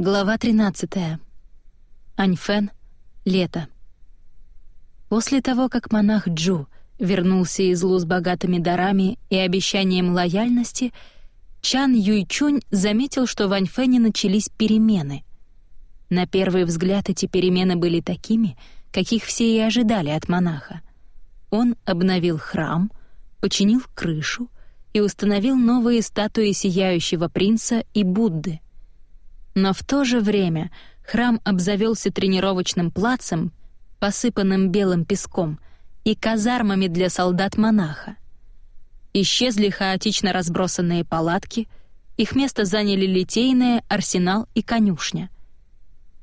Глава 13. Аньфен. Лето. После того, как монах Джу вернулся из Лу с богатыми дарами и обещанием лояльности, Чан Юйчунь заметил, что в Аньфене начались перемены. На первый взгляд эти перемены были такими, каких все и ожидали от монаха. Он обновил храм, починил крышу и установил новые статуи Сияющего Принца и Будды — но в то же время храм обзавелся тренировочным плацем, посыпанным белым песком, и казармами для солдат-монаха. Исчезли хаотично разбросанные палатки, их место заняли литейная, арсенал и конюшня.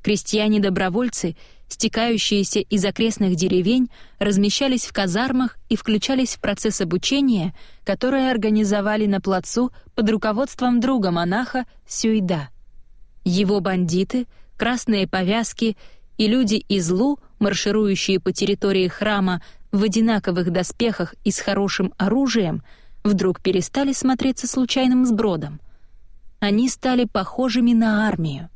Крестьяне-добровольцы, стекающиеся из окрестных деревень, размещались в казармах и включались в процесс обучения, которое организовали на плацу под руководством друга монаха Сюйда — его бандиты, красные повязки и люди из Лу, марширующие по территории храма в одинаковых доспехах и с хорошим оружием, вдруг перестали смотреться случайным сбродом. Они стали похожими на армию.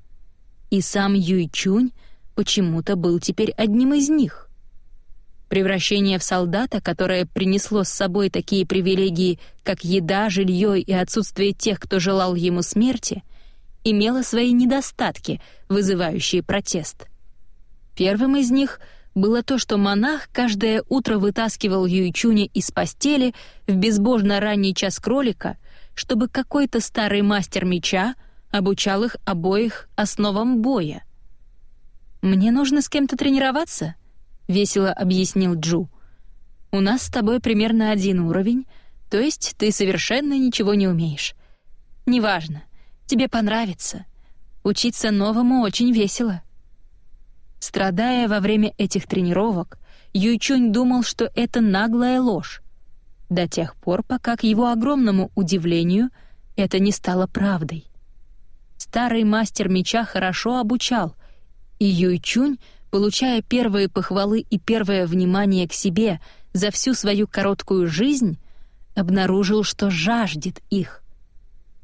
И сам Юйчунь почему-то был теперь одним из них. Превращение в солдата, которое принесло с собой такие привилегии, как еда, жилье и отсутствие тех, кто желал ему смерти, имела свои недостатки, вызывающие протест. Первым из них было то, что монах каждое утро вытаскивал Юйчуня из постели в безбожно ранний час кролика, чтобы какой-то старый мастер меча обучал их обоих основам боя. «Мне нужно с кем-то тренироваться», — весело объяснил Джу. «У нас с тобой примерно один уровень, то есть ты совершенно ничего не умеешь. Неважно, Тебе понравится. Учиться новому очень весело». Страдая во время этих тренировок, Юйчунь думал, что это наглая ложь. До тех пор, пока, к его огромному удивлению, это не стало правдой. Старый мастер меча хорошо обучал, и Юйчунь, получая первые похвалы и первое внимание к себе за всю свою короткую жизнь, обнаружил, что жаждет их.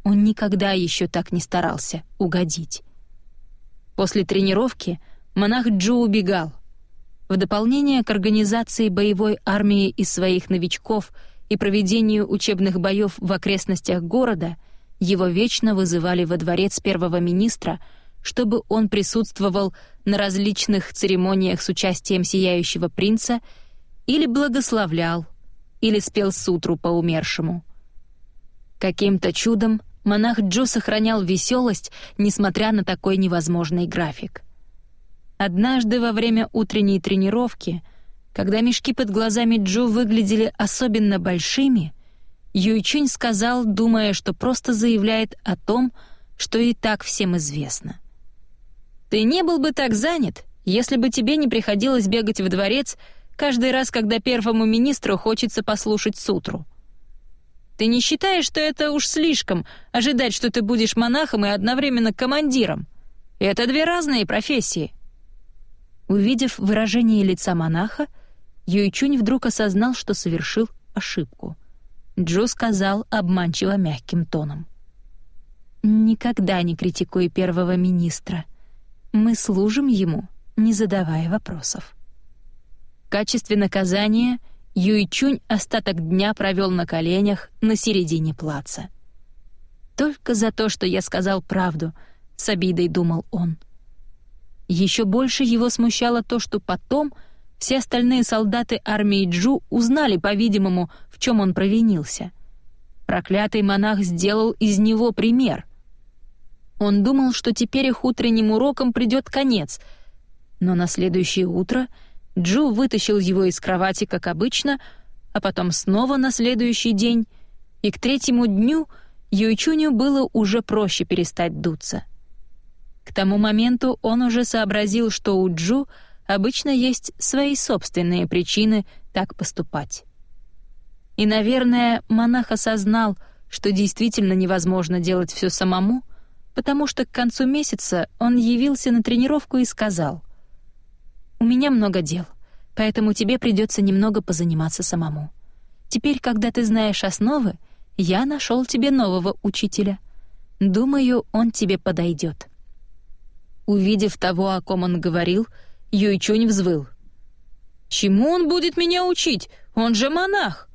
Он никогда еще так не старался угодить. После тренировки монах Джу убегал. В дополнение к организации боевой армии из своих новичков и проведению учебных боев в окрестностях города, его вечно вызывали во дворец первого министра, чтобы он присутствовал на различных церемониях с участием сияющего принца или благословлял, или спел сутру по умершему. Каким-то чудом монах Джо сохранял веселость, несмотря на такой невозможный график. Однажды во время утренней тренировки, когда мешки под глазами Джо выглядели особенно большими, Юйчунь сказал, думая, что просто заявляет о том, что и так всем известно. «Ты не был бы так занят, если бы тебе не приходилось бегать в дворец каждый раз, когда первому министру хочется послушать сутру». Ты не считаешь, что это уж слишком — ожидать, что ты будешь монахом и одновременно командиром? Это две разные профессии». Увидев выражение лица монаха, Юйчунь вдруг осознал, что совершил ошибку. Джо сказал обманчиво мягким тоном. «Никогда не критикуй первого министра. Мы служим ему, не задавая вопросов». В качестве наказания — Юйчунь остаток дня провел на коленях на середине плаца. «Только за то, что я сказал правду», — с обидой думал он. Еще больше его смущало то, что потом все остальные солдаты армии Джу узнали, по-видимому, в чем он провинился. Проклятый монах сделал из него пример. Он думал, что теперь их утренним урокам придет конец, но на следующее утро — Джу вытащил его из кровати, как обычно, а потом снова на следующий день, и к третьему дню Юйчуню было уже проще перестать дуться. К тому моменту он уже сообразил, что у Джу обычно есть свои собственные причины так поступать. И, наверное, монах осознал, что действительно невозможно делать все самому, потому что к концу месяца он явился на тренировку и сказал у меня много дел, поэтому тебе придется немного позаниматься самому. Теперь, когда ты знаешь основы, я нашел тебе нового учителя. Думаю, он тебе подойдет. Увидев того, о ком он говорил, Юйчунь взвыл. «Чему он будет меня учить? Он же монах!»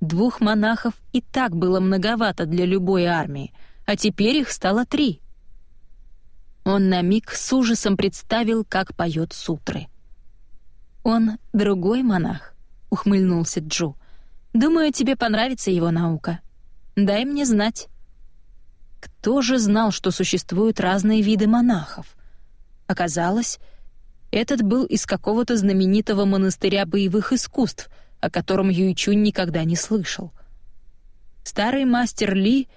Двух монахов и так было многовато для любой армии, а теперь их стало три. Он на миг с ужасом представил, как поет сутры. «Он другой монах», — ухмыльнулся Джу. «Думаю, тебе понравится его наука. Дай мне знать». Кто же знал, что существуют разные виды монахов? Оказалось, этот был из какого-то знаменитого монастыря боевых искусств, о котором Юйчунь никогда не слышал. Старый мастер Ли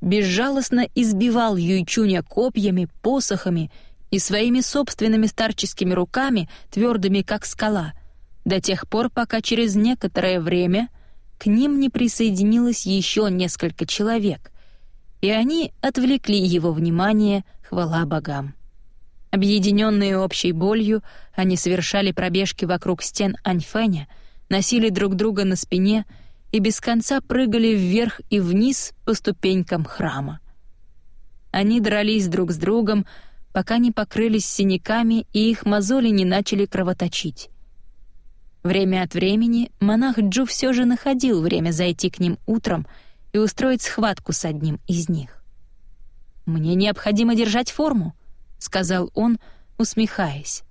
безжалостно избивал Юйчуня копьями, посохами и своими собственными старческими руками, твердыми как скала, до тех пор, пока через некоторое время к ним не присоединилось еще несколько человек, и они отвлекли его внимание, хвала богам. Объединенные общей болью, они совершали пробежки вокруг стен Аньфэня, носили друг друга на спине без конца прыгали вверх и вниз по ступенькам храма. Они дрались друг с другом, пока не покрылись синяками и их мозоли не начали кровоточить. Время от времени монах Джу все же находил время зайти к ним утром и устроить схватку с одним из них. «Мне необходимо держать форму», — сказал он, усмехаясь.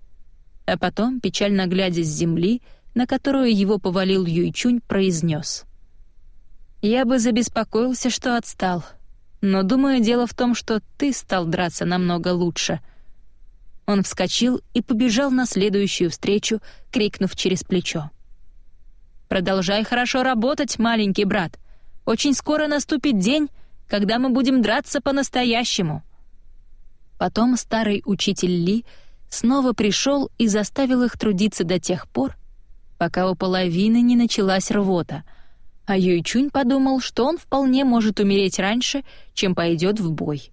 А потом, печально глядя с земли, на которую его повалил Юйчунь, произнес. «Я бы забеспокоился, что отстал, но, думаю, дело в том, что ты стал драться намного лучше». Он вскочил и побежал на следующую встречу, крикнув через плечо. «Продолжай хорошо работать, маленький брат. Очень скоро наступит день, когда мы будем драться по-настоящему». Потом старый учитель Ли снова пришел и заставил их трудиться до тех пор, пока у половины не началась рвота, а Юйчунь подумал, что он вполне может умереть раньше, чем пойдет в бой.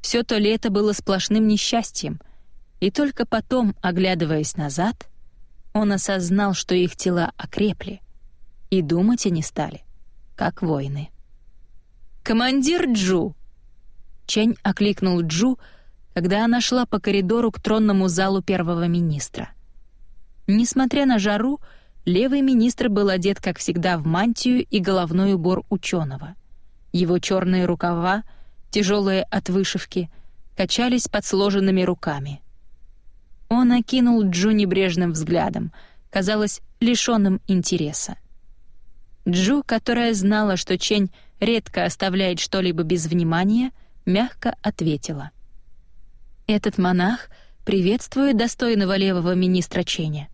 Все то лето было сплошным несчастьем, и только потом, оглядываясь назад, он осознал, что их тела окрепли, и думать они стали, как воины. «Командир Джу!» Чэнь окликнул Джу, когда она шла по коридору к тронному залу первого министра. Несмотря на жару, левый министр был одет, как всегда, в мантию и головной убор ученого. Его черные рукава, тяжелые от вышивки, качались под сложенными руками. Он окинул Джу небрежным взглядом, казалось, лишенным интереса. Джу, которая знала, что Чень редко оставляет что-либо без внимания, — мягко ответила. «Этот монах приветствует достойного левого министра Ченя.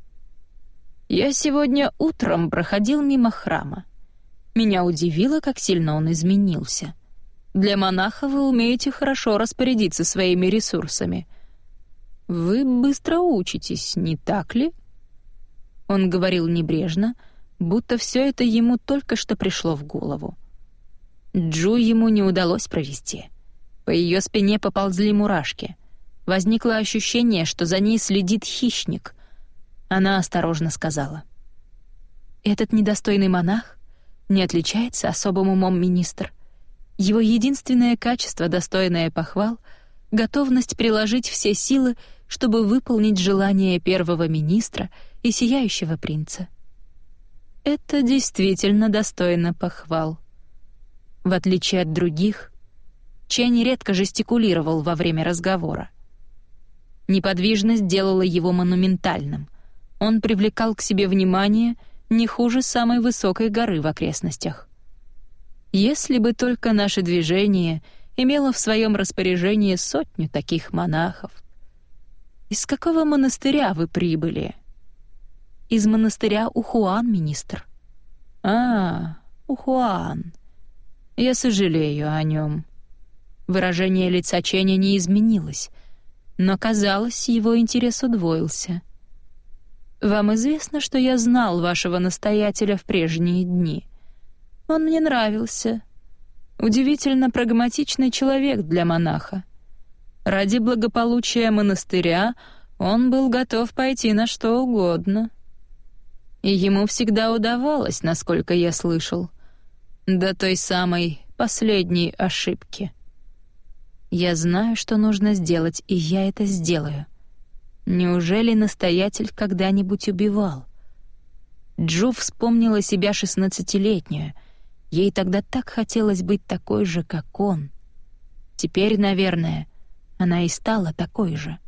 Я сегодня утром проходил мимо храма. Меня удивило, как сильно он изменился. Для монаха вы умеете хорошо распорядиться своими ресурсами. Вы быстро учитесь, не так ли?» Он говорил небрежно, будто все это ему только что пришло в голову. Джу ему не удалось провести. По ее спине поползли мурашки. Возникло ощущение, что за ней следит хищник. Она осторожно сказала. «Этот недостойный монах не отличается особым умом министр. Его единственное качество, достойное похвал — готовность приложить все силы, чтобы выполнить желание первого министра и сияющего принца. Это действительно достойно похвал. В отличие от других, Чэнь редко жестикулировал во время разговора. Неподвижность делала его монументальным. Он привлекал к себе внимание не хуже самой высокой горы в окрестностях. Если бы только наше движение имело в своем распоряжении сотню таких монахов. Из какого монастыря вы прибыли? Из монастыря Ухуан, министр. А, Ухуан. Я сожалею о нем. Выражение лица Ченя не изменилось, но, казалось, его интерес удвоился. «Вам известно, что я знал вашего настоятеля в прежние дни. Он мне нравился. Удивительно прагматичный человек для монаха. Ради благополучия монастыря он был готов пойти на что угодно. И ему всегда удавалось, насколько я слышал, до той самой последней ошибки». Я знаю, что нужно сделать, и я это сделаю. Неужели настоятель когда-нибудь убивал? Джу вспомнила себя шестнадцатилетнюю. Ей тогда так хотелось быть такой же, как он. Теперь, наверное, она и стала такой же.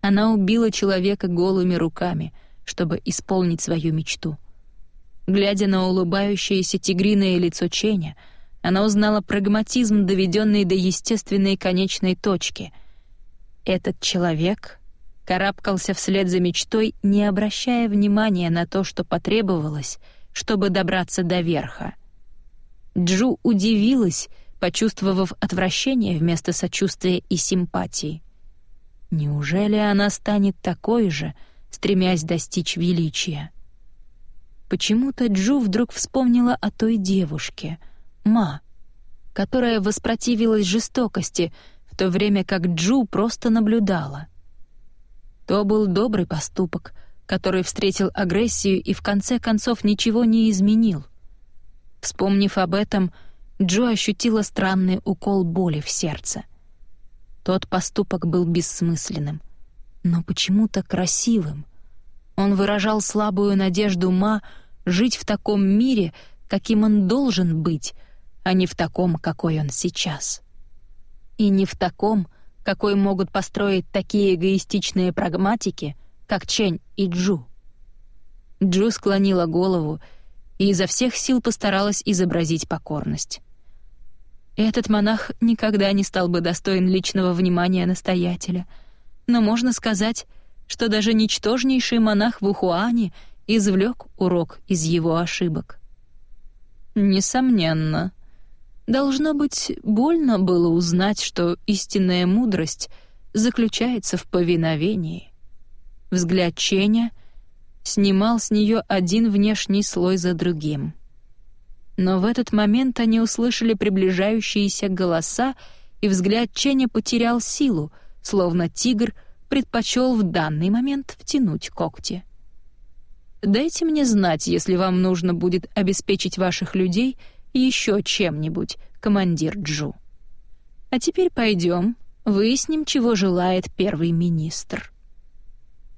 Она убила человека голыми руками, чтобы исполнить свою мечту. Глядя на улыбающееся тигриное лицо Ченя, она узнала прагматизм, доведенный до естественной конечной точки. Этот человек карабкался вслед за мечтой, не обращая внимания на то, что потребовалось, чтобы добраться до верха. Джу удивилась, почувствовав отвращение вместо сочувствия и симпатии. Неужели она станет такой же, стремясь достичь величия? Почему-то Джу вдруг вспомнила о той девушке, Ма, которая воспротивилась жестокости, в то время как Джу просто наблюдала. То был добрый поступок, который встретил агрессию и в конце концов ничего не изменил. Вспомнив об этом, Джо ощутила странный укол боли в сердце. Тот поступок был бессмысленным, но почему-то красивым. Он выражал слабую надежду Ма жить в таком мире, каким он должен быть, а не в таком, какой он сейчас. И не в таком, какой могут построить такие эгоистичные прагматики, как Чень и Джу. Джу склонила голову и изо всех сил постаралась изобразить покорность. Этот монах никогда не стал бы достоин личного внимания настоятеля. Но можно сказать, что даже ничтожнейший монах в Ухуане извлек урок из его ошибок. Несомненно. Должно быть, больно было узнать, что истинная мудрость заключается в повиновении. Взгляд Ченя снимал с нее один внешний слой за другим — но в этот момент они услышали приближающиеся голоса, и взгляд Ченя потерял силу, словно тигр предпочел в данный момент втянуть когти. «Дайте мне знать, если вам нужно будет обеспечить ваших людей еще чем-нибудь, командир Джу. А теперь пойдем, выясним, чего желает первый министр».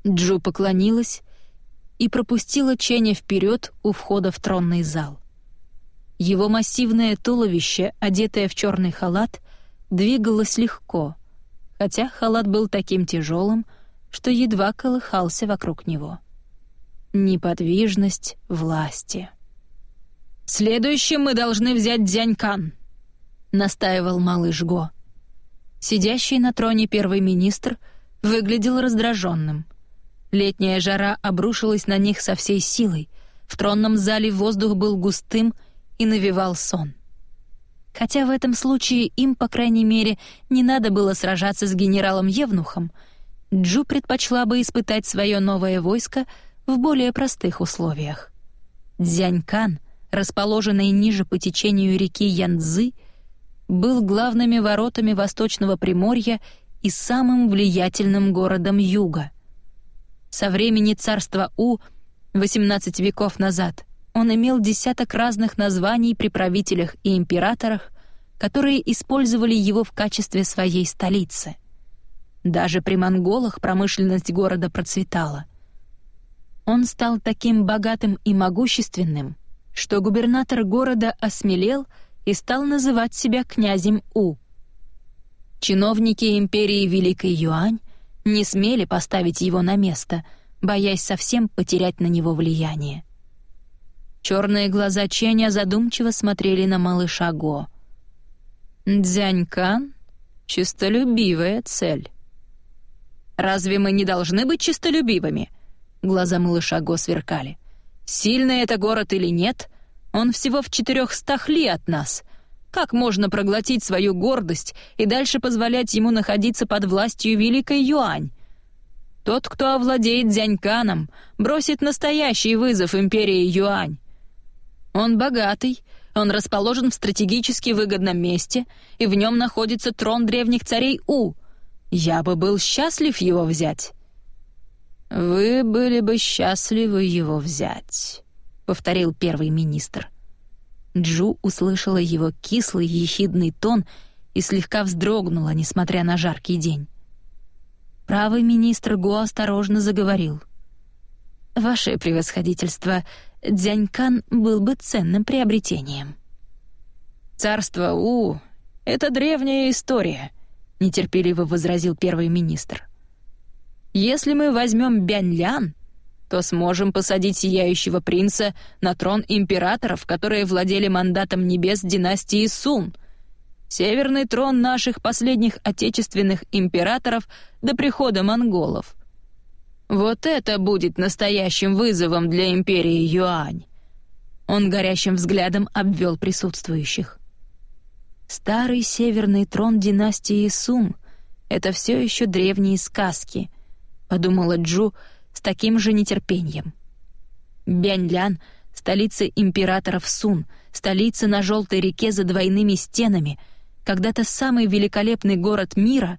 Джу поклонилась и пропустила Ченя вперед у входа в тронный зал — его массивное туловище, одетое в черный халат, двигалось легко, хотя халат был таким тяжелым, что едва колыхался вокруг него. Неподвижность власти. «Следующим мы должны взять Дзянькан», — настаивал малыш Го. Сидящий на троне первый министр выглядел раздраженным. Летняя жара обрушилась на них со всей силой. В тронном зале воздух был густым и навевал сон. Хотя в этом случае им, по крайней мере, не надо было сражаться с генералом Евнухом, Джу предпочла бы испытать свое новое войско в более простых условиях. Дзянькан, расположенный ниже по течению реки Янцзы, был главными воротами Восточного Приморья и самым влиятельным городом Юга. Со времени царства У, 18 веков назад, он имел десяток разных названий при правителях и императорах, которые использовали его в качестве своей столицы. Даже при монголах промышленность города процветала. Он стал таким богатым и могущественным, что губернатор города осмелел и стал называть себя князем У. Чиновники империи Великой Юань не смели поставить его на место, боясь совсем потерять на него влияние. Черные глаза Ченя задумчиво смотрели на малыша Го. «Дзянькан — чистолюбивая цель». «Разве мы не должны быть чистолюбивыми?» Глаза малыша Го сверкали. «Сильный это город или нет, он всего в четырехстах ли от нас. Как можно проглотить свою гордость и дальше позволять ему находиться под властью Великой Юань? Тот, кто овладеет Дзяньканом, бросит настоящий вызов империи Юань. Он богатый, он расположен в стратегически выгодном месте, и в нем находится трон древних царей У. Я бы был счастлив его взять». «Вы были бы счастливы его взять», — повторил первый министр. Джу услышала его кислый ехидный тон и слегка вздрогнула, несмотря на жаркий день. Правый министр Го осторожно заговорил. «Ваше превосходительство, Дзянькан был бы ценным приобретением». «Царство У — это древняя история», — нетерпеливо возразил первый министр. «Если мы возьмем Бяньлян, то сможем посадить Сияющего Принца на трон императоров, которые владели мандатом небес династии Сун. Северный трон наших последних отечественных императоров до прихода монголов. Вот это будет настоящим вызовом для империи Юань. Он горящим взглядом обвел присутствующих. Старый северный трон династии Сун — это все еще древние сказки, подумала Джу, — с таким же нетерпением. Бяньлян — столица императоров Сун, столица на Желтой реке за двойными стенами, когда-то самый великолепный город мира,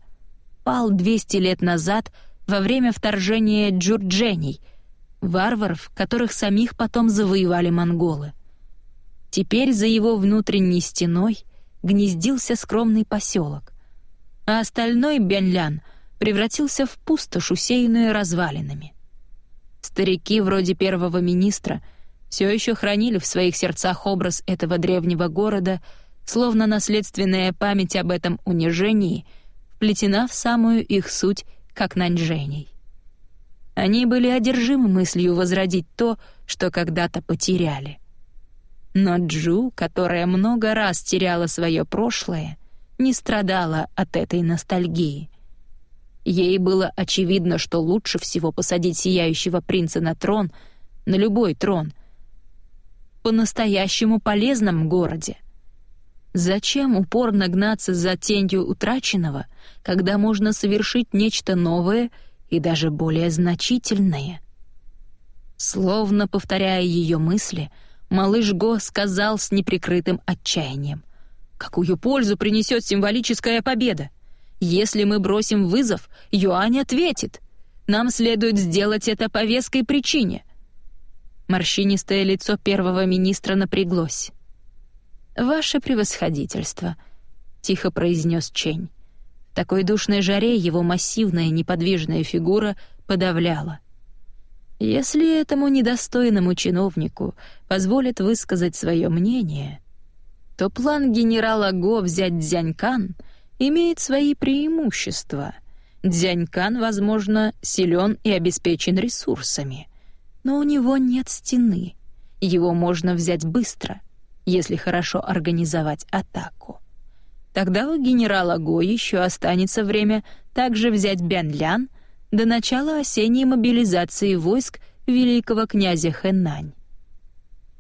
пал 200 лет назад во время вторжения джурдженей, варваров, которых самих потом завоевали монголы. Теперь за его внутренней стеной гнездился скромный поселок, а остальной Бяньлян превратился в пустошь, усеянную развалинами. Старики вроде первого министра все еще хранили в своих сердцах образ этого древнего города, словно наследственная память об этом унижении вплетена в самую их суть, как наньжений. Они были одержимы мыслью возродить то, что когда-то потеряли. Но Джу, которая много раз теряла свое прошлое, не страдала от этой ностальгии — Ей было очевидно, что лучше всего посадить сияющего принца на трон, на любой трон, по-настоящему полезном городе. Зачем упорно гнаться за тенью утраченного, когда можно совершить нечто новое и даже более значительное? Словно повторяя ее мысли, малыш Го сказал с неприкрытым отчаянием. «Какую пользу принесет символическая победа? Если мы бросим вызов, Юань ответит. Нам следует сделать это по веской причине. Морщинистое лицо первого министра напряглось. «Ваше превосходительство», — тихо произнес Чень. В такой душной жаре его массивная неподвижная фигура подавляла. Если этому недостойному чиновнику позволят высказать свое мнение, то план генерала Го взять Дзянькан — имеет свои преимущества. Дзянькан, возможно, силен и обеспечен ресурсами, но у него нет стены. Его можно взять быстро, если хорошо организовать атаку. Тогда у генерала Го еще останется время также взять Бянлян до начала осенней мобилизации войск великого князя Хэнань.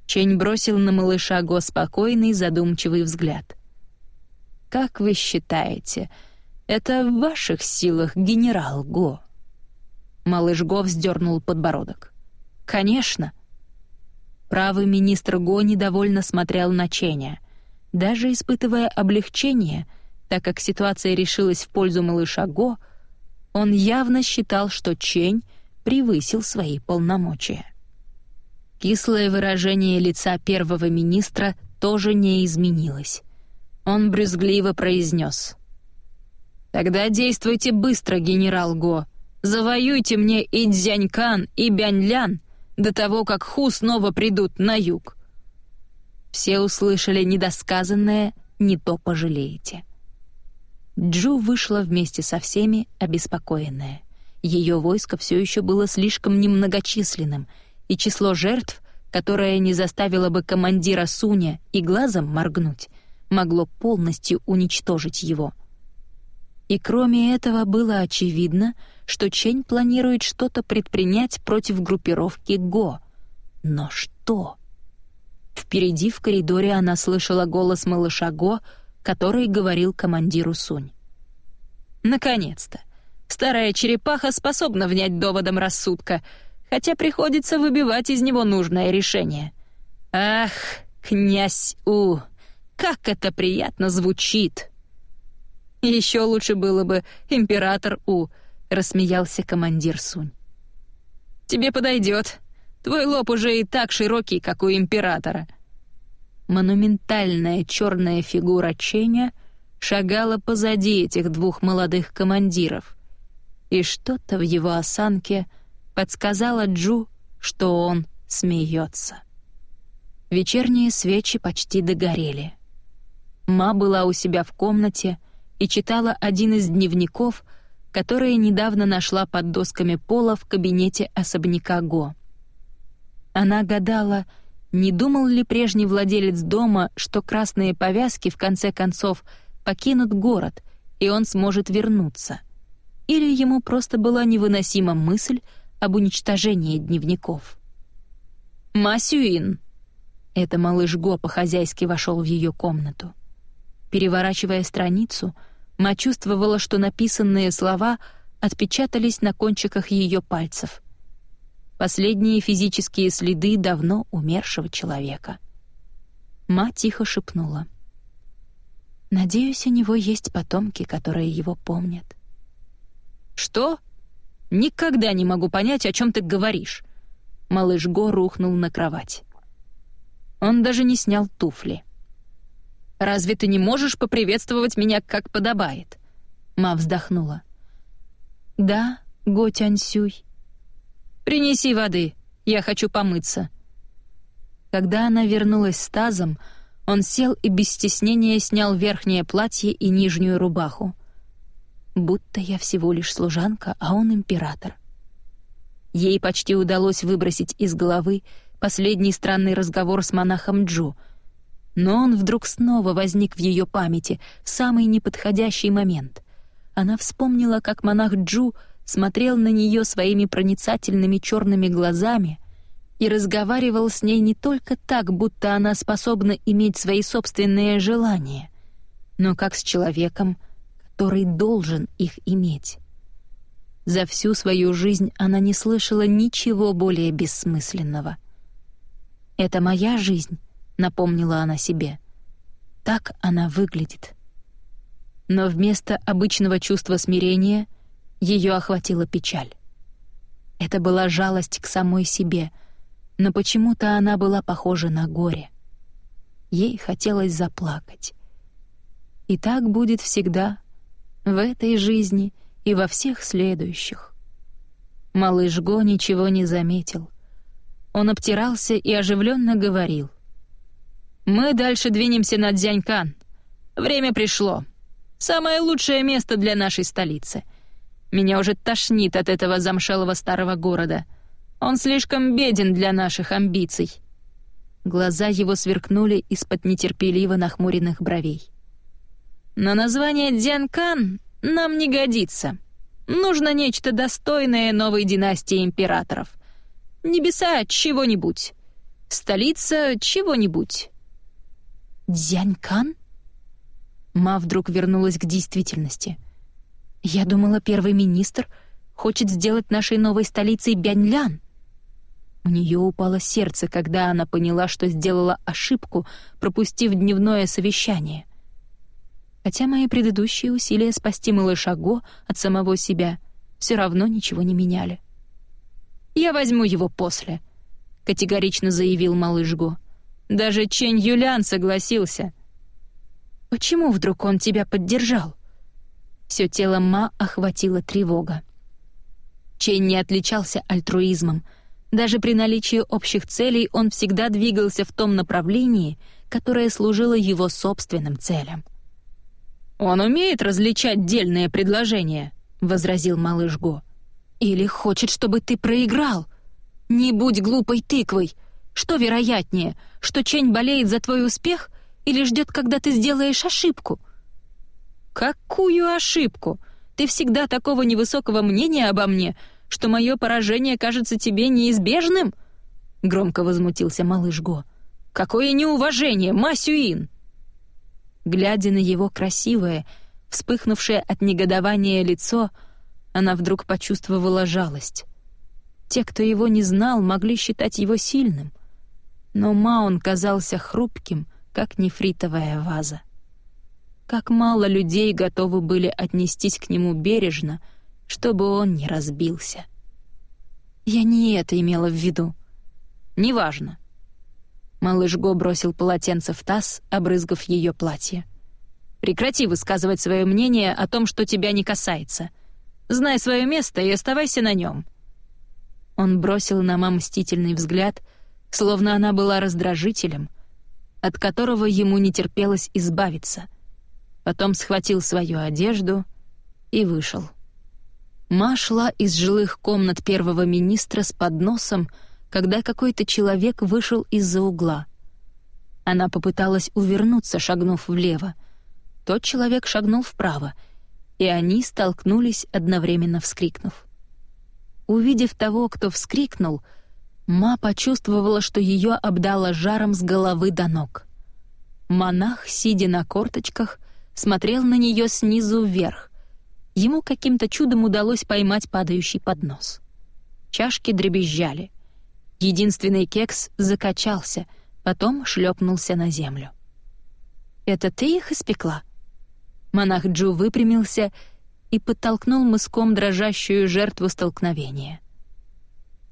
Чень бросил на малыша Го спокойный, задумчивый взгляд. Как вы считаете, это в ваших силах, генерал Го?» Малыш Го вздернул подбородок. «Конечно». Правый министр Го недовольно смотрел на Ченя. Даже испытывая облегчение, так как ситуация решилась в пользу малыша Го, он явно считал, что Чень превысил свои полномочия. Кислое выражение лица первого министра тоже не изменилось. Он брюзгливо произнес. «Тогда действуйте быстро, генерал Го. Завоюйте мне и Дзянькан, и Бяньлян до того, как Ху снова придут на юг». Все услышали недосказанное «не то пожалеете». Джу вышла вместе со всеми, обеспокоенная. Ее войско все еще было слишком немногочисленным, и число жертв, которое не заставило бы командира Суня и глазом моргнуть, могло полностью уничтожить его. И кроме этого было очевидно, что Чень планирует что-то предпринять против группировки Го. Но что? Впереди в коридоре она слышала голос малыша Го, который говорил командиру Сунь. «Наконец-то! Старая черепаха способна внять доводом рассудка, хотя приходится выбивать из него нужное решение. Ах, князь У!» Как это приятно звучит!» «Еще лучше было бы император У», — рассмеялся командир Сунь. «Тебе подойдет. Твой лоб уже и так широкий, как у императора». Монументальная черная фигура Ченя шагала позади этих двух молодых командиров, и что-то в его осанке подсказало Джу, что он смеется. Вечерние свечи почти догорели. Ма была у себя в комнате и читала один из дневников, которые недавно нашла под досками пола в кабинете особняка Го. Она гадала, не думал ли прежний владелец дома, что красные повязки в конце концов покинут город, и он сможет вернуться. Или ему просто была невыносима мысль об уничтожении дневников. «Масюин!» Это малыш Го по-хозяйски вошел в ее комнату. Переворачивая страницу, Ма чувствовала, что написанные слова отпечатались на кончиках ее пальцев. Последние физические следы давно умершего человека. Ма тихо шепнула. «Надеюсь, у него есть потомки, которые его помнят». «Что? Никогда не могу понять, о чем ты говоришь». Малыш Го рухнул на кровать. Он даже не снял туфли. Разве ты не можешь поприветствовать меня, как подобает?» Ма вздохнула. «Да, Го Тяньсюй». «Принеси воды, я хочу помыться». Когда она вернулась с тазом, он сел и без стеснения снял верхнее платье и нижнюю рубаху. Будто я всего лишь служанка, а он император. Ей почти удалось выбросить из головы последний странный разговор с монахом Джу — но он вдруг снова возник в ее памяти в самый неподходящий момент. Она вспомнила, как монах Джу смотрел на нее своими проницательными черными глазами и разговаривал с ней не только так, будто она способна иметь свои собственные желания, но как с человеком, который должен их иметь. За всю свою жизнь она не слышала ничего более бессмысленного. «Это моя жизнь», напомнила она себе. Так она выглядит. Но вместо обычного чувства смирения ее охватила печаль. Это была жалость к самой себе, но почему-то она была похожа на горе. Ей хотелось заплакать. И так будет всегда, в этой жизни и во всех следующих. Малыш Го ничего не заметил. Он обтирался и оживленно говорил. Мы дальше двинемся на Дзянькан. Время пришло. Самое лучшее место для нашей столицы. Меня уже тошнит от этого замшелого старого города. Он слишком беден для наших амбиций». Глаза его сверкнули из-под нетерпеливо нахмуренных бровей. «Но название Дзянкан нам не годится. Нужно нечто достойное новой династии императоров. Небеса чего-нибудь. Столица чего-нибудь. Дзянькан? Ма вдруг вернулась к действительности. Я думала, первый министр хочет сделать нашей новой столицей Бяньлян. У нее упало сердце, когда она поняла, что сделала ошибку, пропустив дневное совещание. Хотя мои предыдущие усилия спасти малыша Го от самого себя все равно ничего не меняли. «Я возьму его после», — категорично заявил малыш Го. Даже Чэнь Юлян согласился. Почему вдруг он тебя поддержал? Все тело Ма охватила тревога. Чэнь не отличался альтруизмом. Даже при наличии общих целей он всегда двигался в том направлении, которое служило его собственным целям. «Он умеет различать дельные предложения», — возразил малыш Го. «Или хочет, чтобы ты проиграл. Не будь глупой тыквой. Что вероятнее, что Чень болеет за твой успех или ждет, когда ты сделаешь ошибку?» «Какую ошибку? Ты всегда такого невысокого мнения обо мне, что мое поражение кажется тебе неизбежным?» Громко возмутился малыш Го. «Какое неуважение, Масюин!» Глядя на его красивое, вспыхнувшее от негодования лицо, она вдруг почувствовала жалость. Те, кто его не знал, могли считать его сильным но Маун казался хрупким, как нефритовая ваза. Как мало людей готовы были отнестись к нему бережно, чтобы он не разбился. Я не это имела в виду. Неважно. Малыш Го бросил полотенце в таз, обрызгав ее платье. Прекрати высказывать свое мнение о том, что тебя не касается. Знай свое место и оставайся на нем. Он бросил на маму мстительный взгляд, словно она была раздражителем, от которого ему не терпелось избавиться. Потом схватил свою одежду и вышел. Ма шла из жилых комнат первого министра с подносом, когда какой-то человек вышел из-за угла. Она попыталась увернуться, шагнув влево. Тот человек шагнул вправо, и они столкнулись, одновременно вскрикнув. Увидев того, кто вскрикнул, Ма почувствовала, что ее обдало жаром с головы до ног. Монах, сидя на корточках, смотрел на нее снизу вверх. Ему каким-то чудом удалось поймать падающий поднос. Чашки дребезжали. Единственный кекс закачался, потом шлепнулся на землю. «Это ты их испекла?» Монах Джу выпрямился и подтолкнул мыском дрожащую жертву столкновения.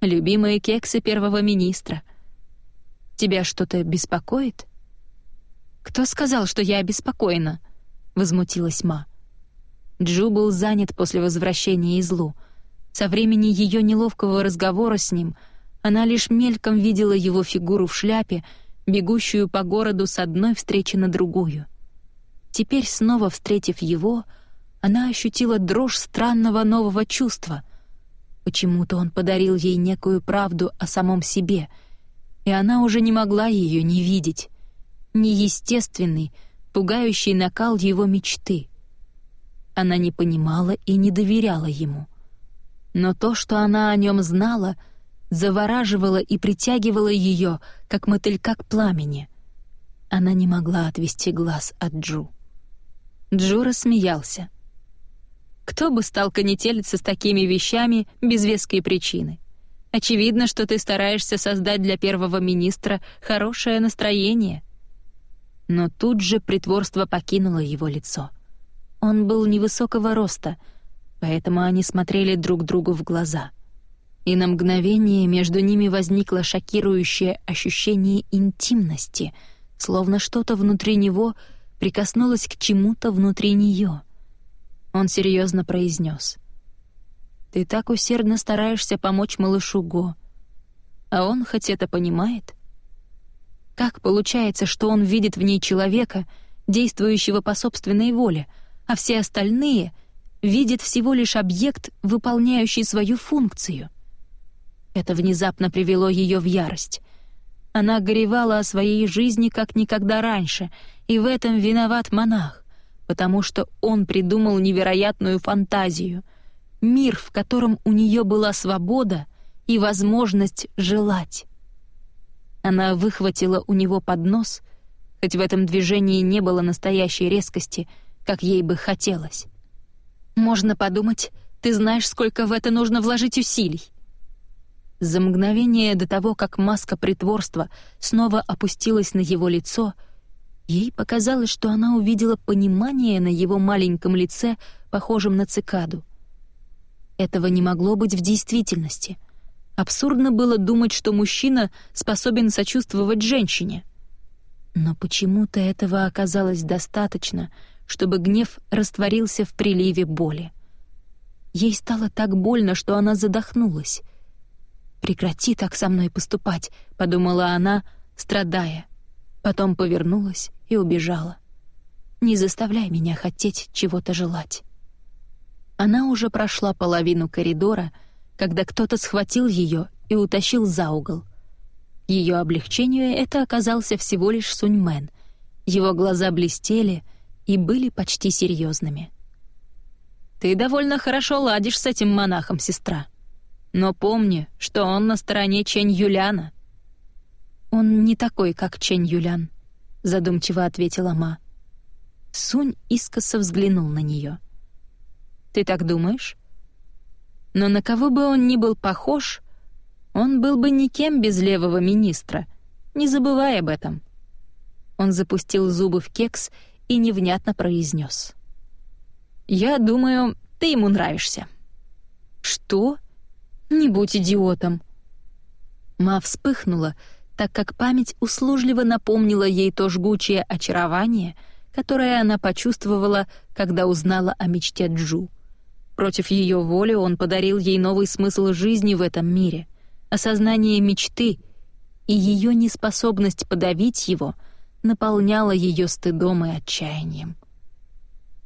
«Любимые кексы первого министра. Тебя что-то беспокоит?» «Кто сказал, что я обеспокоена?» — возмутилась Ма. Джу был занят после возвращения из Лу. Со времени ее неловкого разговора с ним она лишь мельком видела его фигуру в шляпе, бегущую по городу с одной встречи на другую — Теперь, снова встретив его, она ощутила дрожь странного нового чувства. Почему-то он подарил ей некую правду о самом себе, и она уже не могла ее не видеть. Неестественный, пугающий накал его мечты. Она не понимала и не доверяла ему. Но то, что она о нем знала, завораживало и притягивало ее, как мотылька к пламени. Она не могла отвести глаз от Джу. Джура смеялся. «Кто бы стал конетелиться с такими вещами без веской причины? Очевидно, что ты стараешься создать для первого министра хорошее настроение». Но тут же притворство покинуло его лицо. Он был невысокого роста, поэтому они смотрели друг другу в глаза. И на мгновение между ними возникло шокирующее ощущение интимности, словно что-то внутри него — прикоснулась к чему-то внутри нее. Он серьезно произнес: «Ты так усердно стараешься помочь малышу Го, а он хоть это понимает? Как получается, что он видит в ней человека, действующего по собственной воле, а все остальные видят всего лишь объект, выполняющий свою функцию?» Это внезапно привело ее в ярость. Она горевала о своей жизни как никогда раньше, и в этом виноват монах, потому что он придумал невероятную фантазию, мир, в котором у нее была свобода и возможность желать. Она выхватила у него поднос, хоть в этом движении не было настоящей резкости, как ей бы хотелось. «Можно подумать, ты знаешь, сколько в это нужно вложить усилий. За мгновение до того, как маска притворства снова опустилась на его лицо, ей показалось, что она увидела понимание на его маленьком лице, похожем на цикаду. Этого не могло быть в действительности. Абсурдно было думать, что мужчина способен сочувствовать женщине. Но почему-то этого оказалось достаточно, чтобы гнев растворился в приливе боли. Ей стало так больно, что она задохнулась — «Прекрати так со мной поступать», — подумала она, страдая. Потом повернулась и убежала. «Не заставляй меня хотеть чего-то желать». Она уже прошла половину коридора, когда кто-то схватил ее и утащил за угол. Ее облегчению это оказался всего лишь Суньмен. Его глаза блестели и были почти серьезными. «Ты довольно хорошо ладишь с этим монахом, сестра», но помни, что он на стороне Чэнь Юляна». «Он не такой, как Чэнь Юлян», — задумчиво ответила Ма. Сунь искоса взглянул на нее. «Ты так думаешь?» «Но на кого бы он ни был похож, он был бы никем без левого министра. Не забывай об этом». Он запустил зубы в кекс и невнятно произнес. «Я думаю, ты ему нравишься». «Что?» Не будь идиотом. Ма вспыхнула, так как память услужливо напомнила ей то жгучее очарование, которое она почувствовала, когда узнала о мечте Джу. Против ее воли он подарил ей новый смысл жизни в этом мире, осознание мечты, и ее неспособность подавить его наполняла ее стыдом и отчаянием.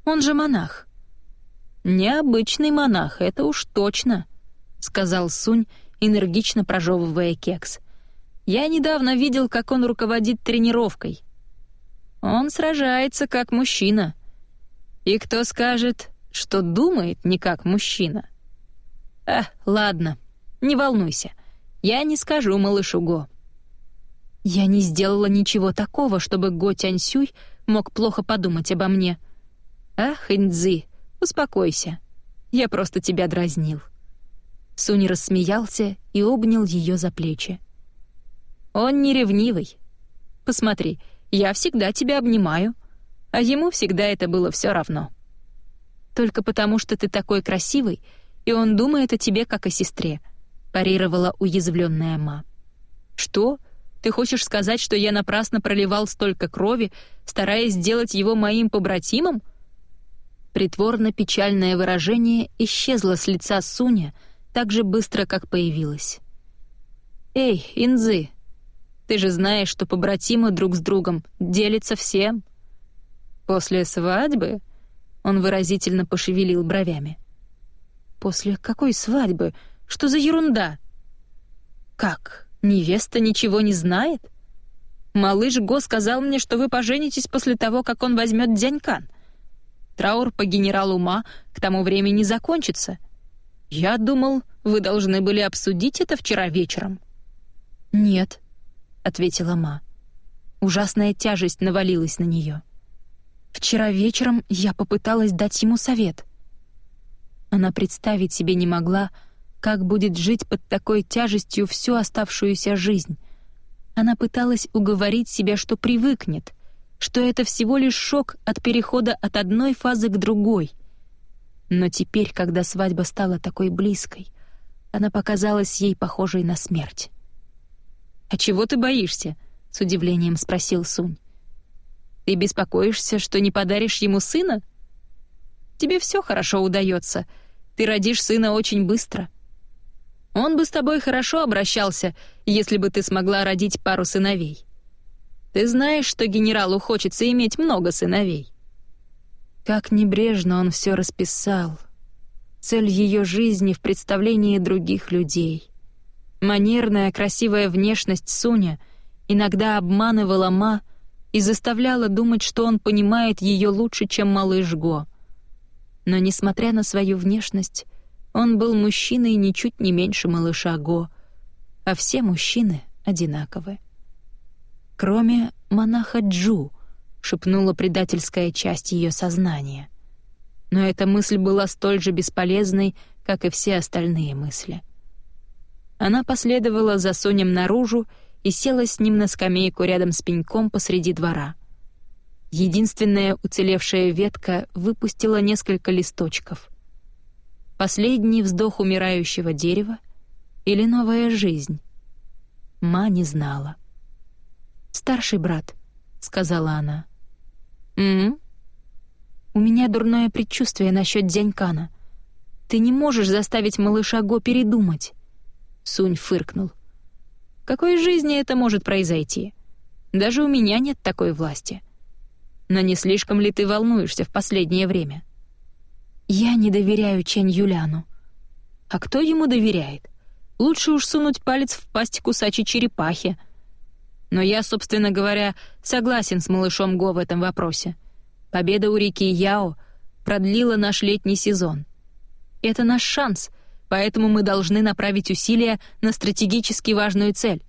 Он же монах. «Необычный монах, это уж точно», — сказал Сунь, энергично прожевывая кекс. «Я недавно видел, как он руководит тренировкой. Он сражается как мужчина. И кто скажет, что думает не как мужчина? А, ладно, не волнуйся, я не скажу малышу Го». Я не сделала ничего такого, чтобы Го Тяньсюй мог плохо подумать обо мне. Ах, Индзи, успокойся. Я просто тебя дразнил. Суни рассмеялся и обнял ее за плечи. Он не ревнивый. Посмотри, я всегда тебя обнимаю, а ему всегда это было все равно. Только потому, что ты такой красивый, и он думает о тебе как о сестре, парировала уязвленная Ма. Что? Ты хочешь сказать, что я напрасно проливал столько крови, стараясь сделать его моим побратимом? Притворно печальное выражение исчезло с лица Суня так же быстро, как появилось. Эй, Инзы, ты же знаешь, что побратимы друг с другом делятся всем. После свадьбы он выразительно пошевелил бровями. После какой свадьбы? Что за ерунда? Как? Невеста ничего не знает? Малыш Го сказал мне, что вы поженитесь после того, как он возьмет Дзянькан. Траур по генералу Ма к тому времени закончится. Я думал, вы должны были обсудить это вчера вечером. Нет, ответила Ма. Ужасная тяжесть навалилась на нее. Вчера вечером я попыталась дать ему совет. Она представить себе не могла, как будет жить под такой тяжестью всю оставшуюся жизнь. Она пыталась уговорить себя, что привыкнет, что это всего лишь шок от перехода от одной фазы к другой. Но теперь, когда свадьба стала такой близкой, она показалась ей похожей на смерть. «А чего ты боишься?» — с удивлением спросил Сунь. «Ты беспокоишься, что не подаришь ему сына? Тебе все хорошо удается. Ты родишь сына очень быстро». Он бы с тобой хорошо обращался, если бы ты смогла родить пару сыновей. Ты знаешь, что генералу хочется иметь много сыновей. Как небрежно он все расписал. Цель ее жизни в представлении других людей. Манерная, красивая внешность Суня иногда обманывала Ма и заставляла думать, что он понимает ее лучше, чем малыш Го. Но, несмотря на свою внешность, он был мужчиной ничуть не меньше малыша Го, а все мужчины одинаковы. Кроме монаха Джу, шепнула предательская часть ее сознания. Но эта мысль была столь же бесполезной, как и все остальные мысли. Она последовала за Сонем наружу и села с ним на скамейку рядом с пеньком посреди двора. Единственная уцелевшая ветка выпустила несколько листочков. Последний вздох умирающего дерева или новая жизнь? Ма не знала. «Старший брат», — сказала она. «М, У меня дурное предчувствие насчет Дзянькана. Ты не можешь заставить малыша Го передумать». Сунь фыркнул. «В какой жизни это может произойти? Даже у меня нет такой власти. Но не слишком ли ты волнуешься в последнее время?» Я не доверяю Чэнь Юляну. А кто ему доверяет? Лучше уж сунуть палец в пасть кусачей черепахи. Но я, собственно говоря, согласен с малышом Го в этом вопросе. Победа у реки Яо продлила наш летний сезон. Это наш шанс, поэтому мы должны направить усилия на стратегически важную цель.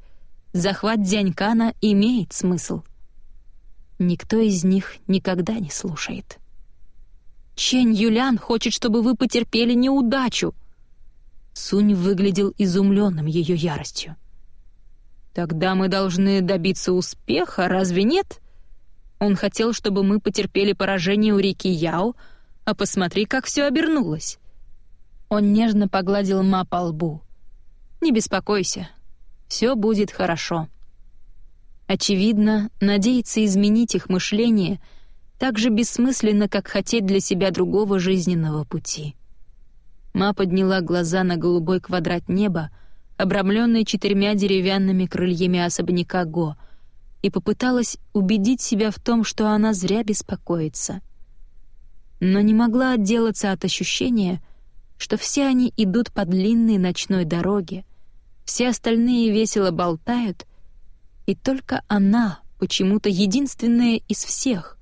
Захват Дзянькана имеет смысл. Никто из них никогда не слушает. Чэнь Юлян хочет, чтобы вы потерпели неудачу!» Сунь выглядел изумленным ее яростью. «Тогда мы должны добиться успеха, разве нет? Он хотел, чтобы мы потерпели поражение у реки Яо, а посмотри, как все обернулось». Он нежно погладил Ма по лбу. «Не беспокойся, все будет хорошо». Очевидно, надеяться изменить их мышление — так же бессмысленно, как хотеть для себя другого жизненного пути. Ма подняла глаза на голубой квадрат неба, обрамленный четырьмя деревянными крыльями особняка Го, и попыталась убедить себя в том, что она зря беспокоится. Но не могла отделаться от ощущения, что все они идут по длинной ночной дороге, все остальные весело болтают, и только она, почему-то единственная из всех,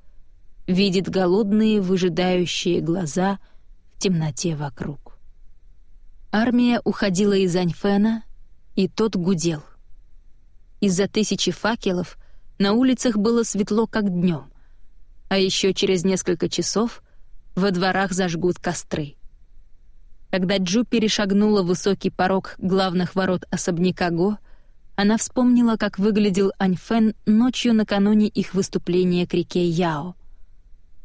видит голодные выжидающие глаза в темноте вокруг. Армия уходила из Аньфена, и тот гудел. Из-за тысячи факелов на улицах было светло, как днем, а еще через несколько часов во дворах зажгут костры. Когда Джу перешагнула высокий порог главных ворот особняка Го, она вспомнила, как выглядел Аньфен ночью накануне их выступления к реке Яо.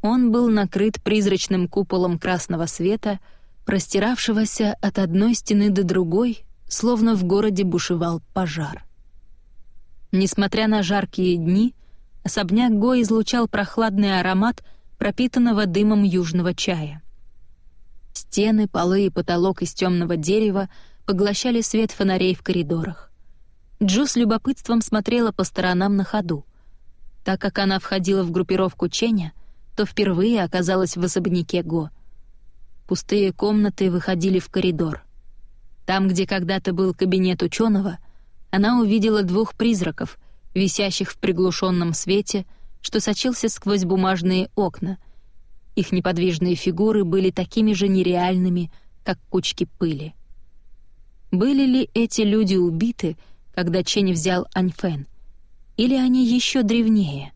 Он был накрыт призрачным куполом красного света, простиравшегося от одной стены до другой, словно в городе бушевал пожар. Несмотря на жаркие дни, особняк Го излучал прохладный аромат пропитанного дымом южного чая. Стены, полы и потолок из темного дерева поглощали свет фонарей в коридорах. Джу с любопытством смотрела по сторонам на ходу. Так как она входила в группировку Ченя, то впервые оказалась в особняке Го. Пустые комнаты выходили в коридор. Там, где когда-то был кабинет ученого, она увидела двух призраков, висящих в приглушенном свете, что сочился сквозь бумажные окна. Их неподвижные фигуры были такими же нереальными, как кучки пыли. Были ли эти люди убиты, когда Чень взял Аньфэн? Или они еще древнее?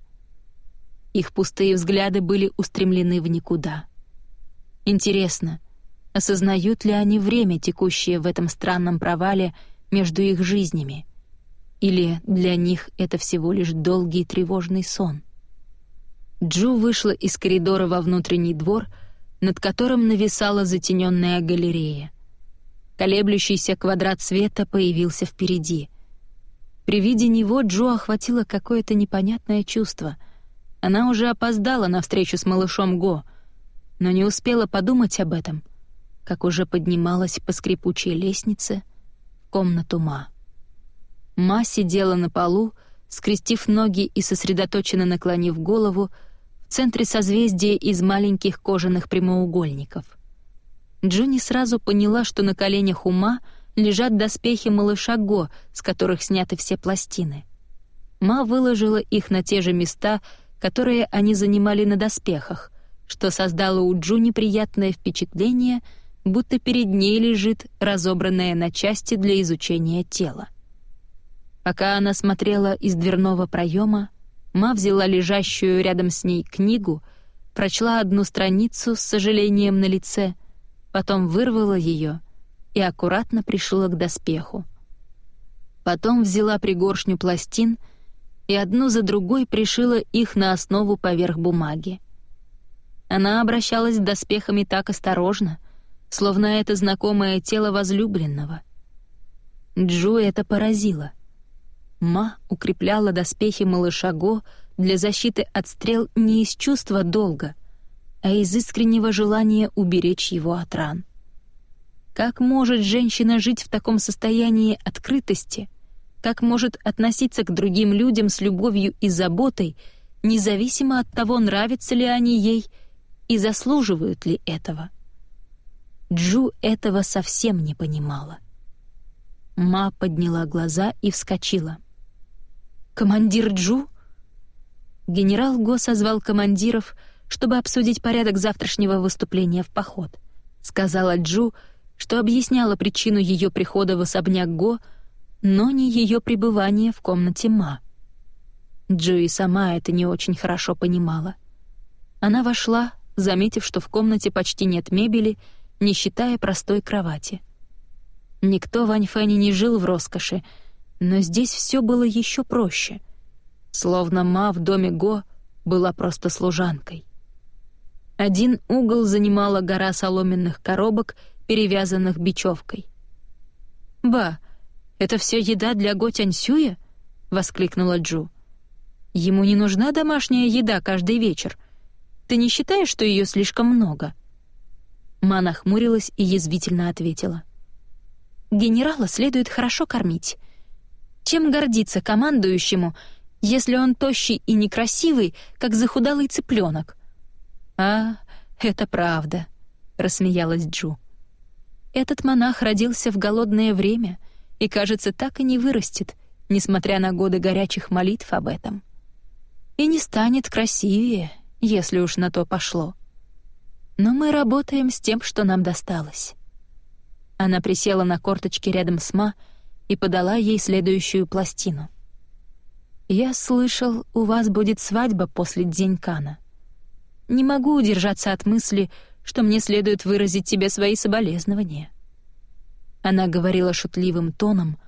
Их пустые взгляды были устремлены в никуда. Интересно, осознают ли они время, текущее в этом странном провале между их жизнями? Или для них это всего лишь долгий тревожный сон? Джу вышла из коридора во внутренний двор, над которым нависала затененная галерея. Колеблющийся квадрат света появился впереди — при виде него Джо охватило какое-то непонятное чувство. Она уже опоздала на встречу с малышом Го, но не успела подумать об этом, как уже поднималась по скрипучей лестнице в комнату Ма. Ма сидела на полу, скрестив ноги и сосредоточенно наклонив голову центре созвездия из маленьких кожаных прямоугольников. Джуни сразу поняла, что на коленях ума — лежат доспехи малыша Го, с которых сняты все пластины. Ма выложила их на те же места, которые они занимали на доспехах, что создало у Джу неприятное впечатление, будто перед ней лежит разобранное на части для изучения тело. Пока она смотрела из дверного проема, Ма взяла лежащую рядом с ней книгу, прочла одну страницу с сожалением на лице, потом вырвала ее — и аккуратно пришила к доспеху. Потом взяла пригоршню пластин и одну за другой пришила их на основу поверх бумаги. Она обращалась с доспехами так осторожно, словно это знакомое тело возлюбленного. Джу это поразило. Ма укрепляла доспехи малыша Го для защиты от стрел не из чувства долга, а из искреннего желания уберечь его от ран. Как может женщина жить в таком состоянии открытости? Как может относиться к другим людям с любовью и заботой, независимо от того, нравятся ли они ей и заслуживают ли этого? Джу этого совсем не понимала. Ма подняла глаза и вскочила. «Командир Джу?» Генерал Го созвал командиров, чтобы обсудить порядок завтрашнего выступления в поход. Сказала Джу, что объясняло причину ее прихода в особняк Го, но не ее пребывание в комнате Ма. Джуи сама это не очень хорошо понимала. Она вошла, заметив, что в комнате почти нет мебели, не считая простой кровати. Никто в Аньфэне не жил в роскоши, но здесь все было еще проще. Словно Ма в доме Го была просто служанкой. Один угол занимала гора соломенных коробок перевязанных бечевкой. «Ба, это все еда для Го Тяньсюя?» — воскликнула Джу. «Ему не нужна домашняя еда каждый вечер. Ты не считаешь, что ее слишком много?» Ма нахмурилась и язвительно ответила. «Генерала следует хорошо кормить. Чем гордиться командующему, если он тощий и некрасивый, как захудалый цыпленок?» «А, это правда», — рассмеялась Джу. «Этот монах родился в голодное время и, кажется, так и не вырастет, несмотря на годы горячих молитв об этом. И не станет красивее, если уж на то пошло. Но мы работаем с тем, что нам досталось». Она присела на корточки рядом с Ма и подала ей следующую пластину. «Я слышал, у вас будет свадьба после Дзенькана. Не могу удержаться от мысли, что мне следует выразить тебе свои соболезнования». Она говорила шутливым тоном,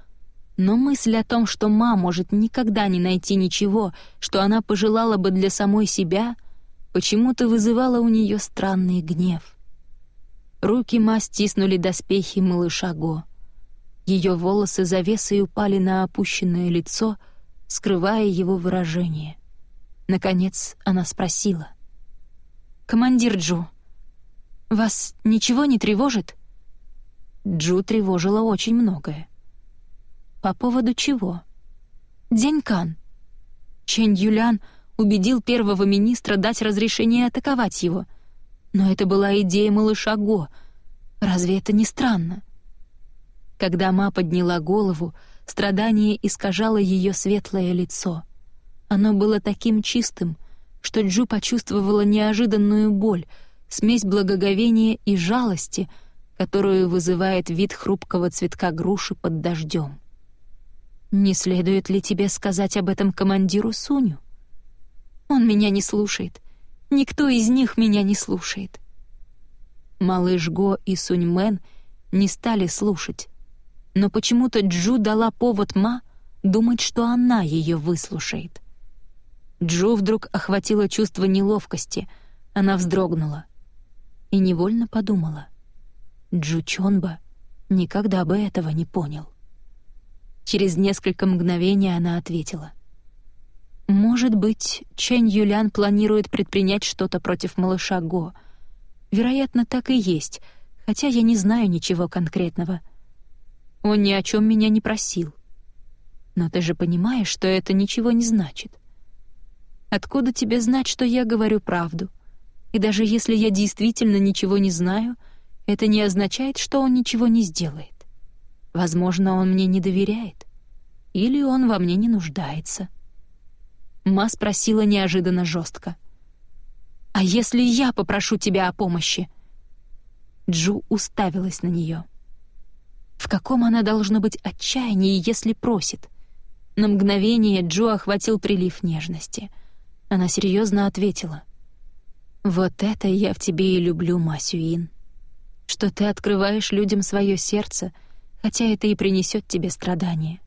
но мысль о том, что Ма может никогда не найти ничего, что она пожелала бы для самой себя, почему-то вызывала у нее странный гнев. Руки Ма стиснули доспехи малыша Го. Ее волосы завесой упали на опущенное лицо, скрывая его выражение. Наконец она спросила. «Командир Джу, вас ничего не тревожит?» Джу тревожило очень многое. По поводу чего? Денькан. Чэнь Юлян убедил первого министра дать разрешение атаковать его. Но это была идея малыша Го. Разве это не странно? Когда Ма подняла голову, страдание искажало ее светлое лицо. Оно было таким чистым, что Джу почувствовала неожиданную боль, смесь благоговения и жалости — которую вызывает вид хрупкого цветка груши под дождем. Не следует ли тебе сказать об этом командиру Суню? Он меня не слушает. Никто из них меня не слушает. Малыш Го и Суньмен не стали слушать, но почему-то Джу дала повод Ма думать, что она ее выслушает. Джу вдруг охватило чувство неловкости, она вздрогнула и невольно подумала. Джучонба никогда бы этого не понял. Через несколько мгновений она ответила. «Может быть, Чэнь Юлян планирует предпринять что-то против малыша Го. Вероятно, так и есть, хотя я не знаю ничего конкретного. Он ни о чем меня не просил. Но ты же понимаешь, что это ничего не значит. Откуда тебе знать, что я говорю правду? И даже если я действительно ничего не знаю — это не означает, что он ничего не сделает. Возможно, он мне не доверяет. Или он во мне не нуждается. Ма спросила неожиданно жестко. «А если я попрошу тебя о помощи?» Джу уставилась на нее. В каком она должна быть отчаянии, если просит? На мгновение Джу охватил прилив нежности. Она серьезно ответила. «Вот это я в тебе и люблю, Масюин» что ты открываешь людям свое сердце, хотя это и принесет тебе страдания.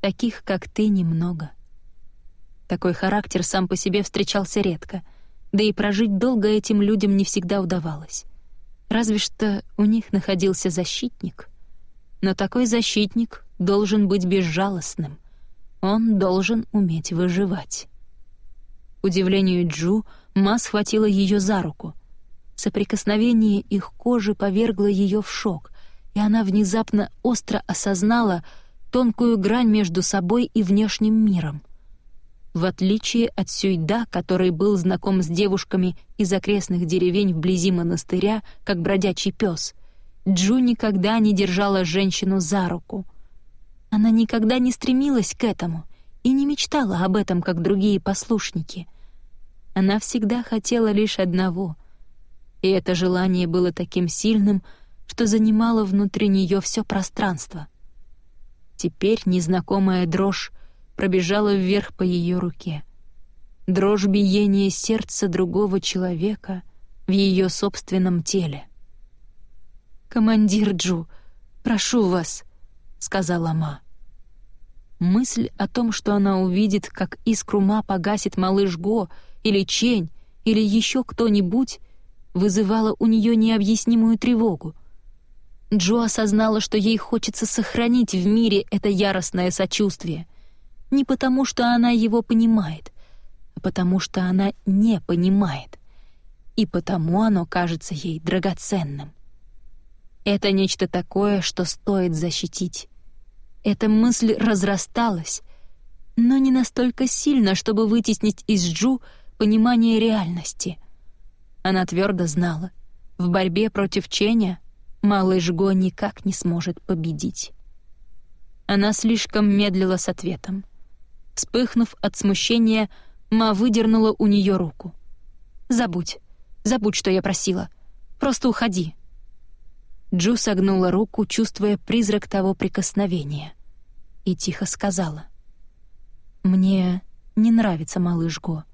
Таких, как ты, немного. Такой характер сам по себе встречался редко, да и прожить долго этим людям не всегда удавалось. Разве что у них находился защитник. Но такой защитник должен быть безжалостным. Он должен уметь выживать. Удивлению Джу, Ма схватила ее за руку — Соприкосновение их кожи повергло ее в шок, и она внезапно остро осознала тонкую грань между собой и внешним миром. В отличие от Сюйда, который был знаком с девушками из окрестных деревень вблизи монастыря, как бродячий пес, Джу никогда не держала женщину за руку. Она никогда не стремилась к этому и не мечтала об этом, как другие послушники. Она всегда хотела лишь одного и это желание было таким сильным, что занимало внутри нее все пространство. Теперь незнакомая дрожь пробежала вверх по ее руке. Дрожь биения сердца другого человека в ее собственном теле. «Командир Джу, прошу вас», — сказала Ма. Мысль о том, что она увидит, как искру Ма погасит малыш Го или Чень или еще кто-нибудь, вызывало у нее необъяснимую тревогу. Джо осознала, что ей хочется сохранить в мире это яростное сочувствие. Не потому, что она его понимает, а потому, что она не понимает. и потому оно кажется ей драгоценным. Это нечто такое, что стоит защитить. Эта мысль разрасталась, но не настолько сильно, чтобы вытеснить из Джу понимание реальности. Она твердо знала, в борьбе против Ченя малыш Го никак не сможет победить. Она слишком медлила с ответом. Вспыхнув от смущения, Ма выдернула у нее руку. «Забудь. Забудь, что я просила. Просто уходи». Джу согнула руку, чувствуя призрак того прикосновения, и тихо сказала. «Мне не нравится малыш Го,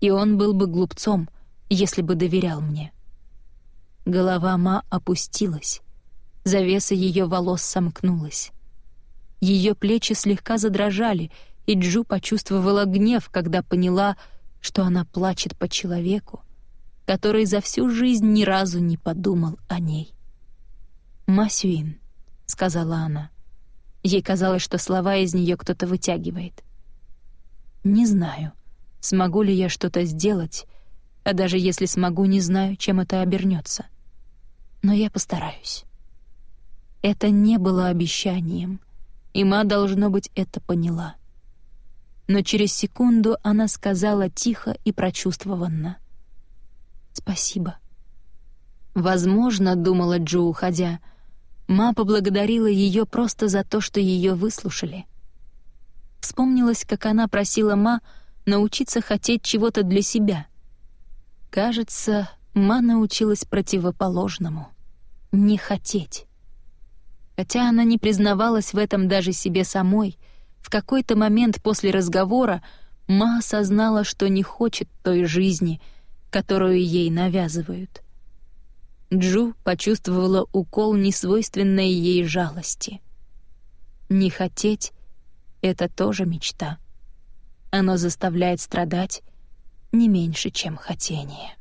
и он был бы глупцом, если бы доверял мне». Голова Ма опустилась, завеса ее волос сомкнулась. Ее плечи слегка задрожали, и Джу почувствовала гнев, когда поняла, что она плачет по человеку, который за всю жизнь ни разу не подумал о ней. «Масюин», — сказала она. Ей казалось, что слова из нее кто-то вытягивает. «Не знаю, смогу ли я что-то сделать, а даже если смогу, не знаю, чем это обернется. Но я постараюсь». Это не было обещанием, и Ма, должно быть, это поняла. Но через секунду она сказала тихо и прочувствованно. «Спасибо». Возможно, думала Джо, уходя, — Ма поблагодарила ее просто за то, что ее выслушали. Вспомнилось, как она просила Ма научиться хотеть чего-то для себя. Кажется, Ма научилась противоположному — не хотеть. Хотя она не признавалась в этом даже себе самой, в какой-то момент после разговора Ма осознала, что не хочет той жизни, которую ей навязывают — Джу почувствовала укол несвойственной ей жалости. Не хотеть — это тоже мечта. Оно заставляет страдать не меньше, чем хотение.